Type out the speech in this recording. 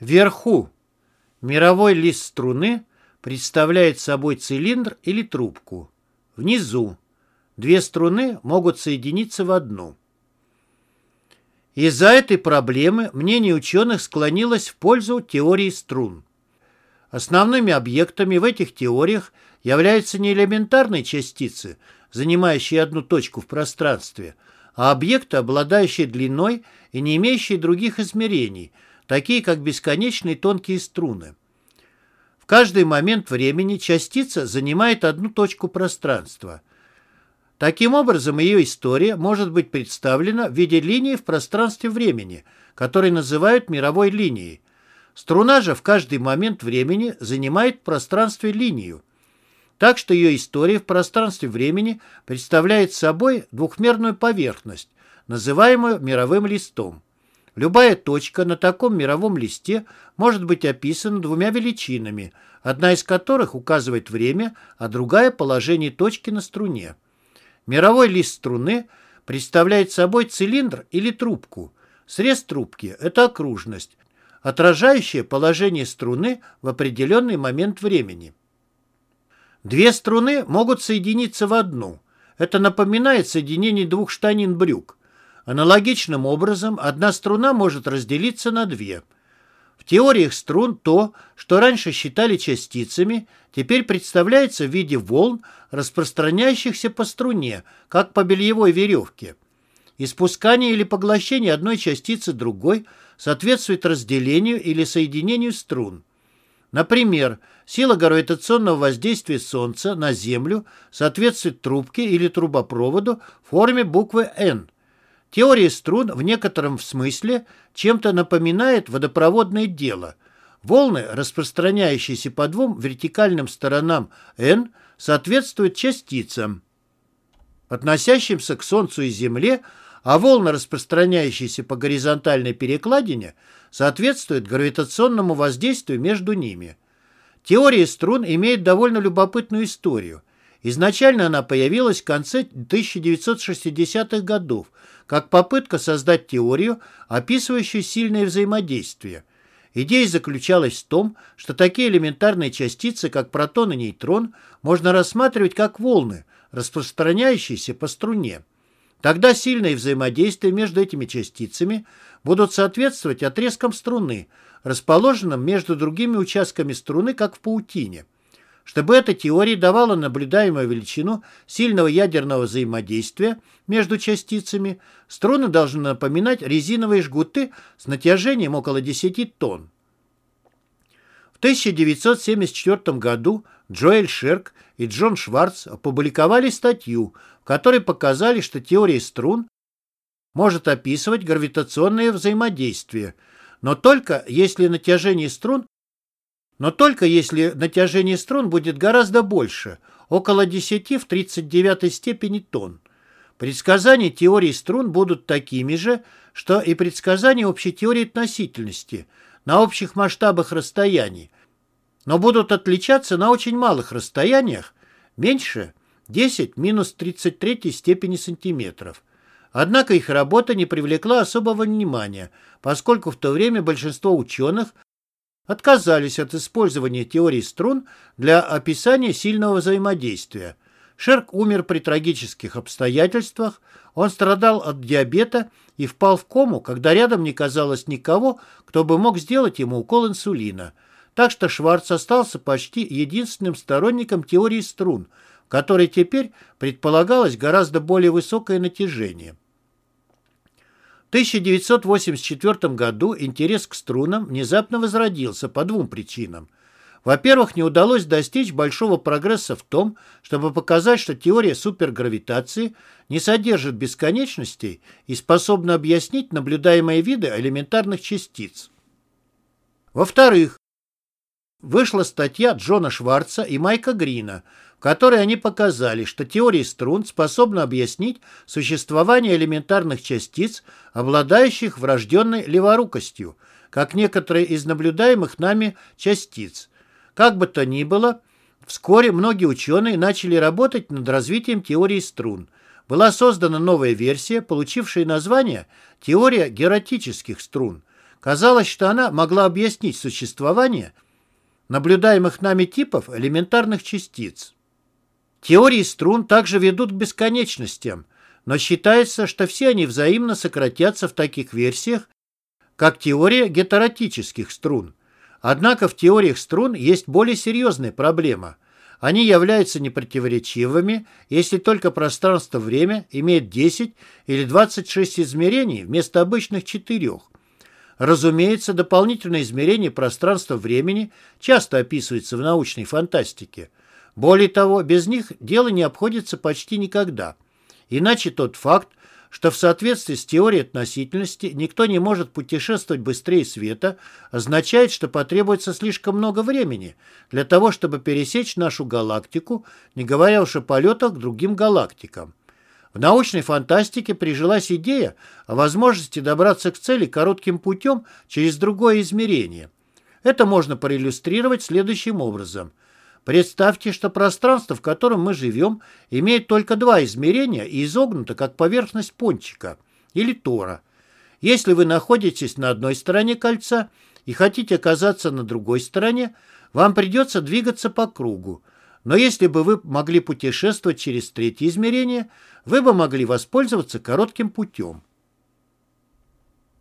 Вверху мировой лист струны представляет собой цилиндр или трубку. Внизу две струны могут соединиться в одну. Из-за этой проблемы мнение ученых склонилось в пользу теории струн. Основными объектами в этих теориях являются не элементарные частицы, занимающие одну точку в пространстве, а объекты, обладающие длиной и не имеющие других измерений – такие как бесконечные тонкие струны. В каждый момент времени частица занимает одну точку пространства. Таким образом, ее история может быть представлена в виде линии в пространстве времени, которую называют мировой линией. Струна же в каждый момент времени занимает в пространстве линию. Так что ее история в пространстве времени представляет собой двухмерную поверхность, называемую мировым листом. Любая точка на таком мировом листе может быть описана двумя величинами, одна из которых указывает время, а другая – положение точки на струне. Мировой лист струны представляет собой цилиндр или трубку. Срез трубки – это окружность, отражающая положение струны в определенный момент времени. Две струны могут соединиться в одну. Это напоминает соединение двух штанин брюк. Аналогичным образом одна струна может разделиться на две. В теориях струн то, что раньше считали частицами, теперь представляется в виде волн, распространяющихся по струне, как по бельевой веревке. Испускание или поглощение одной частицы другой соответствует разделению или соединению струн. Например, сила гравитационного воздействия Солнца на Землю соответствует трубке или трубопроводу в форме буквы «Н», Теория струн в некотором смысле чем-то напоминает водопроводное дело. Волны, распространяющиеся по двум вертикальным сторонам n, соответствуют частицам, относящимся к Солнцу и Земле, а волны, распространяющиеся по горизонтальной перекладине, соответствуют гравитационному воздействию между ними. Теория струн имеет довольно любопытную историю. Изначально она появилась в конце 1960-х годов, как попытка создать теорию, описывающую сильное взаимодействие. Идея заключалась в том, что такие элементарные частицы, как протон и нейтрон, можно рассматривать как волны, распространяющиеся по струне. Тогда сильное взаимодействие между этими частицами будут соответствовать отрезкам струны, расположенным между другими участками струны, как в паутине. Чтобы эта теория давала наблюдаемую величину сильного ядерного взаимодействия между частицами, струны должны напоминать резиновые жгуты с натяжением около 10 тонн. В 1974 году Джоэль Шерк и Джон Шварц опубликовали статью, в которой показали, что теория струн может описывать гравитационное взаимодействие, но только если натяжение струн но только если натяжение струн будет гораздо больше, около 10 в 39 степени тонн. Предсказания теории струн будут такими же, что и предсказания общей теории относительности на общих масштабах расстояний, но будут отличаться на очень малых расстояниях, меньше 10 минус 33 степени сантиметров. Однако их работа не привлекла особого внимания, поскольку в то время большинство ученых отказались от использования теории струн для описания сильного взаимодействия. Шерк умер при трагических обстоятельствах, он страдал от диабета и впал в кому, когда рядом не казалось никого, кто бы мог сделать ему укол инсулина. Так что Шварц остался почти единственным сторонником теории струн, в которой теперь предполагалось гораздо более высокое натяжение. В 1984 году интерес к струнам внезапно возродился по двум причинам. Во-первых, не удалось достичь большого прогресса в том, чтобы показать, что теория супергравитации не содержит бесконечностей и способна объяснить наблюдаемые виды элементарных частиц. Во-вторых, вышла статья Джона Шварца и Майка Грина – в которой они показали, что теория струн способна объяснить существование элементарных частиц, обладающих врожденной леворукостью, как некоторые из наблюдаемых нами частиц. Как бы то ни было, вскоре многие ученые начали работать над развитием теории струн. Была создана новая версия, получившая название «Теория гератических струн», казалось, что она могла объяснить существование наблюдаемых нами типов элементарных частиц. Теории струн также ведут к бесконечностям, но считается, что все они взаимно сократятся в таких версиях, как теория гетеротических струн. Однако в теориях струн есть более серьезная проблема. Они являются непротиворечивыми, если только пространство-время имеет 10 или 26 измерений вместо обычных четырех. Разумеется, дополнительное измерение пространства-времени часто описывается в научной фантастике. Более того, без них дело не обходится почти никогда. Иначе тот факт, что в соответствии с теорией относительности никто не может путешествовать быстрее света, означает, что потребуется слишком много времени для того, чтобы пересечь нашу галактику, не говоря уж о полетах к другим галактикам. В научной фантастике прижилась идея о возможности добраться к цели коротким путем через другое измерение. Это можно проиллюстрировать следующим образом – Представьте, что пространство, в котором мы живем, имеет только два измерения и изогнуто, как поверхность пончика или тора. Если вы находитесь на одной стороне кольца и хотите оказаться на другой стороне, вам придется двигаться по кругу. Но если бы вы могли путешествовать через третье измерение, вы бы могли воспользоваться коротким путем.